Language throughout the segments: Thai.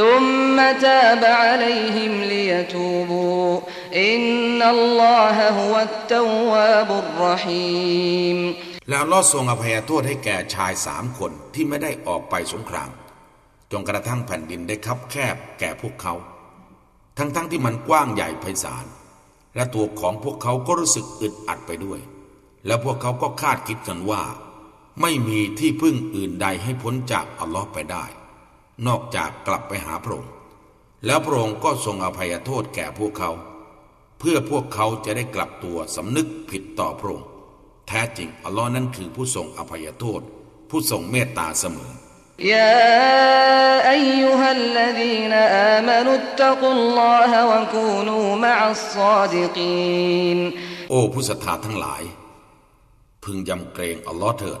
ثم تاب عليهم ليتوبوا إن الله هو التواب الرحيم แล้วลอทรงอภัยโทษให้แก่ชายสามคนที่ไม่ได้ออกไปสงครามจนกระทั่งแผ่นดินได้คับแคบแก่พวกเขา ทั้งๆทที่มันกว้างใหญ่ไพศาล และตัวของพวกเขาก็รู้สึกอึดอัดไปด้วย แล้วพวกเขาก็คาดคิดกันว่า ไม่มีที่พึ่งอื่นใดให้พ้นจากอัลลอฮ์ไปได้ นอกจากกลับไปหาพระองค์ แล้วพระองค์ก็ทรงอภัยโทษแก่พวกเขา เพื่อพวกเขาจะได้กลับตัวสำนึกผิดต่อพระองค์ แท้จริงอัลลอฮ์นั้นคือผู้ทรงอภัยโทษ ผู้ทรงเมตตาเสมอ يا أيها الذين آمنوا اتقوا الله وكونوا مع الصادقين โอ้ผู้ศรัทธาทั้งหลาย พึงยำเกรงอัลลอฮ์เถิด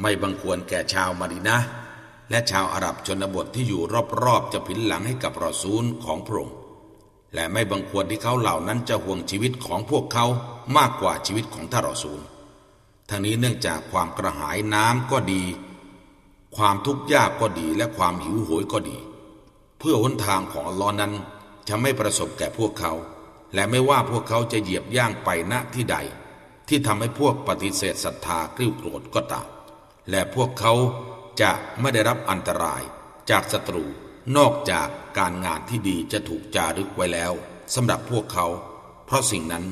ไม่บังควรแก่ชาวมารินะและชาวอาหรับชนบทที่อยู่รอบๆจะผินหลังให้กับรอซูลของพระองค์และไม่บังควรที่เขาเหล่านั้นจะห่วงชีวิตของพวกเขามากกว่าชีวิตของท่านรอซูลทั้งนี้เนื่องจากความกระหายน้ำก็ดี ความทุกข์ยากก็ดีและความหิวโหยก็ดี เพื่อหนทางของอัลลอฮ์นั้นจะไม่ประสบแก่พวกเขา และไม่ว่าพวกเขาจะเหยียบย่างไปณที่ใด ที่ทำให้พวกปฏิเสธศรัทธากริ้วโกรธก็ตามและพวกเขาจะไม่ได้รับอันตรายจากศัตรูนอกจากการงานที่ดีจะถูกจารึกไว้แล้วสำหรับพวกเขา เพราะสิ่งนั้น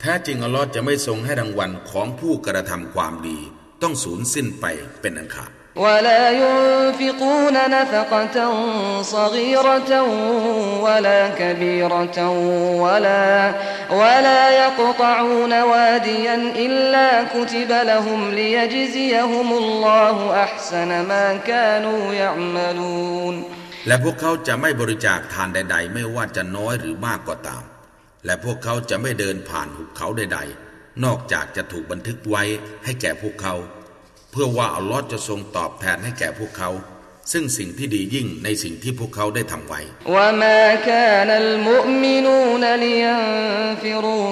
แท้จริงอัลลอฮ์จะไม่ทรงให้รางวัลของผู้กระทำความดี ต้องสูญสิ้นไปเป็นอันขาด ولا ينفقون نفقة صغيرة ولا كبيرة ولا ولا يقطعون واديا إلا كتب لهم ليجزيهم الله أحسن ما كانوا يعملون และพวกเขาจะไม่บริจาคทานใด ๆ ไม่ว่าจะน้อยหรือมากก็ตาม และพวกเขาจะไม่เดินผ่านหุบเขาใด ๆ นอกจากจะถูกบันทึกไว้ให้แก่พวกเขา เ พื่อว่าอัลลอฮ์จะทรงตอบแทนให้แก่พวกเขา ซึ่งสิ่งที่ดียิ่งในสิ่งที่พวกเขาได้ทำไว้ وما كان المؤمنون لينفروا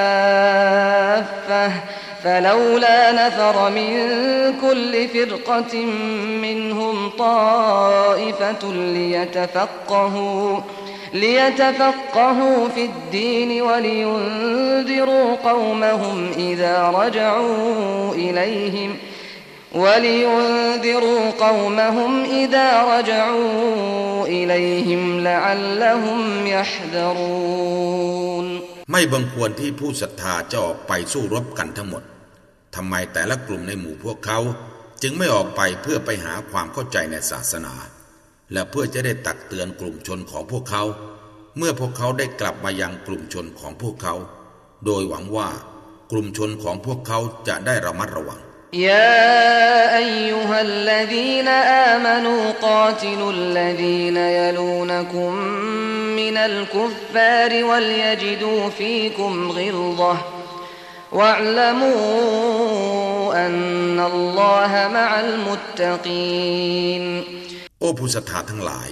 كافة فلولا نفر من كل فرقة منهم طائفة ليتفقهوا ليتفقهوا في الدين ولينذروا قومهم إذا رجعوا إليهم ولينذروا قومهم إذا رجعوا إليهم لعلهم يحذرون ไม่บังควรที่ผู้ศรัทธาจะออกไปสู้รบกันทั้งหมด ทำไมแต่ละกลุ่มในหมู่พวกเขา จึงไม่ออกไปเพื่อไปหาความเข้าใจในศาสนา และเพื่อจะได้ตักเตือนกลุ่มชนของพวกเขา เมื่อพวกเขาได้กลับมายังกลุ่มชนของพวกเขา โดยหวังว่ากลุ่มชนของพวกเขาจะได้ระมัดระวัง يا أيها الذين آمنوا قاتلوا الذين يلونكم من الكفار وليجدوا فيكم غلظة واعلموا أن الله مع المتقين โอ้ผู้ศรัทธาทั้งหลาย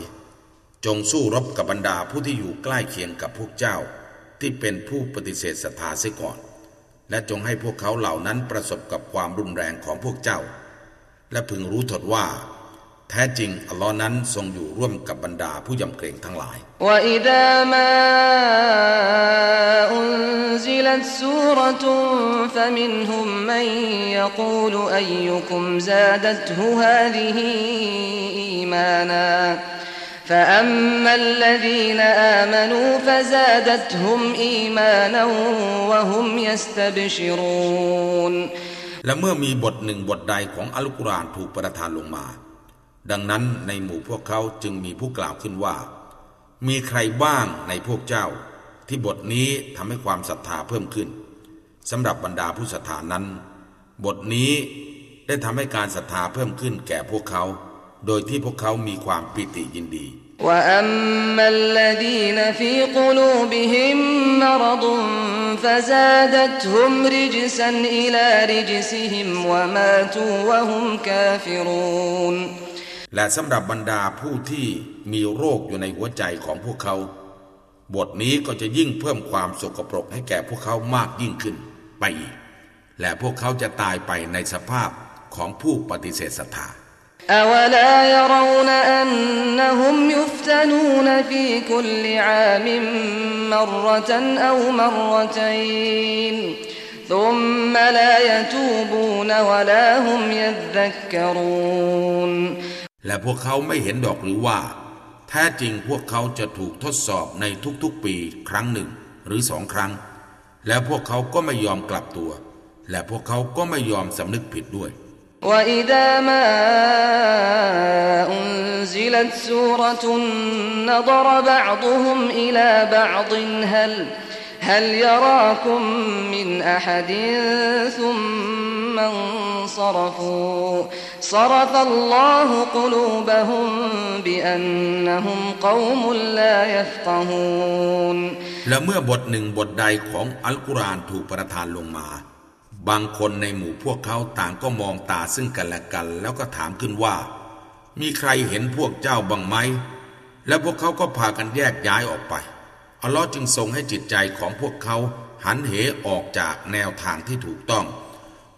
จงสู้รบกับบรรดาผู้ที่อยู่ใกล้เคียงกับพวกเจ้า ที่เป็นผู้ปฏิเสธศรัทธาเสียก่อน และจงให้พวกเขาเหล่านั้นประสบกับความรุนแรงของพวกเจ้า และพึงรู้ถดว่า แ แท้จริงอัลลอฮ์นั้นทรงอยู่ร่วมกับบรรดาผู้ยำเกรงทั้งหลาย وإذا ما أنزلت سورة فمنهم من يقول أيكم زادته هذه إيمانا فأما الذين آمنوا فزادتهم إيمانا وهم يستبشرون และเมื่อมีบทหนึ่งบทใดของอัลกุรอานถูกประทานลงมา ดังนั้นในหมู่พวกเขาจึงมีผู้กล่าวขึ้นว่า มีใครบ้างในพวกเจ้า ที่บทนี้ทำให้ความศรัทธาเพิ่มขึ้นสำหรับบรรดาผู้ศรัทธานั้น บทนี้ได้ทำให้การศรัทธาเพิ่มขึ้นแก่พวกเขา โดยที่พวกเขามีความปิติยินดี وأما الذين في قلوبهم مرض فزادتهم رجسا إلى رجسهم وماتوا وهم كافرون และสำหรับบรรดาผู้ที่มีโรคอยู่ในหัวใจของพวกเขา บทนี้ก็จะยิ่งเพิ่มความสกปรกให้แก่พวกเขามากยิ่งขึ้นไปอีก และพวกเขาจะตายไปในสภาพของผู้ปฏิเสธศรัทธา أولا يرون أنهم يفتنون في كل عام مرة أو مرتين ثم لا يتوبون ولا هم يذكرون และพวกเขาไม่เห็นดอกหรือว่า แ ท้จริงพวกเขาจะถูกทดสอบในทุกๆปีครั้งหนึ่งหรือสองครั้ง แล้วพวกเขาก็ไม่ยอมกลับตัว และพวกเขาก็ไม่ยอมสำนึกผิดด้วย وإذا ما أنزلت سورة نظر بعضهم إلى بعض هل هل يراكم من أحد ثم انصرفوا صرف الله قلوبهم بأنهم قوم لا يفقهون และเมื่อบทหนึ่งบทใดของอัลกุรอานถูกประทานลงมา บางคนในหมู่พวกเขาต่างก็มองตาซึ่งกันและกัน แล้วก็ถามขึ้นว่า มีใครเห็นพวกเจ้าบ้างไหม และพวกเขาก็พากันแยกย้ายออกไป อัลลอฮ์จึงทรงให้จิตใจของพวกเขาหันเหออกจากแนวทางที่ถูกต้อง เพ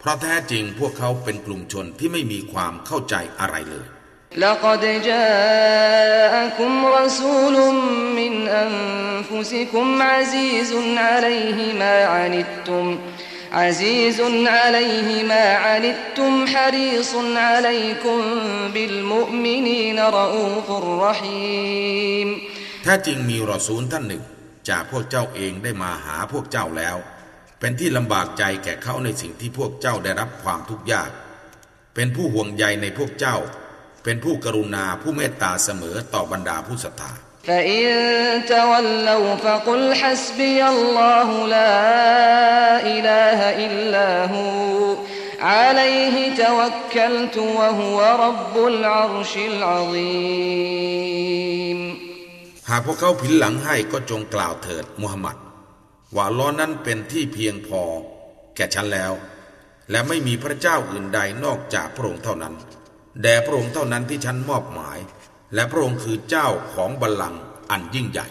ราะแท้จริงพวกเขาเป็นกลุ่มชนที่ไม่มีความเข้าใจอะไรเลย لقد جاءكم رسول من أنفسكم عزيز عليه ما عنتم عزيز عليه ما عنتم حريص عليكم بالمؤمنين رؤوف رحيم แท้จริงมีรอซูลท่านหนึ่ง จากพวกเจ้าเองได้มาหาพวกเจ้าแล้ว เป็นที่ลำบากใจแก่เขาในสิ่งที่พวกเจ้าได้รับความทุกข์ยาก เป็นผู้ห่วงใยในพวกเจ้า เป็นผู้กรุณาผู้เมตตาเสมอต่อบรรดาผู้ศรัทธาหากพวกเขาผินหลังให้ก็จงกล่าวเถิดมูฮัมหมัด ว่า ล้อนั้นเป็นที่เพียงพอ แก่ฉันแล้ว และไม่มีพระเจ้าอื่นใดนอกจากพระองค์เท่านั้น แด่พระองค์เท่านั้นที่ฉันมอบหมาย และพระองค์คือเจ้าของบัลลังก์อันยิ่งใหญ่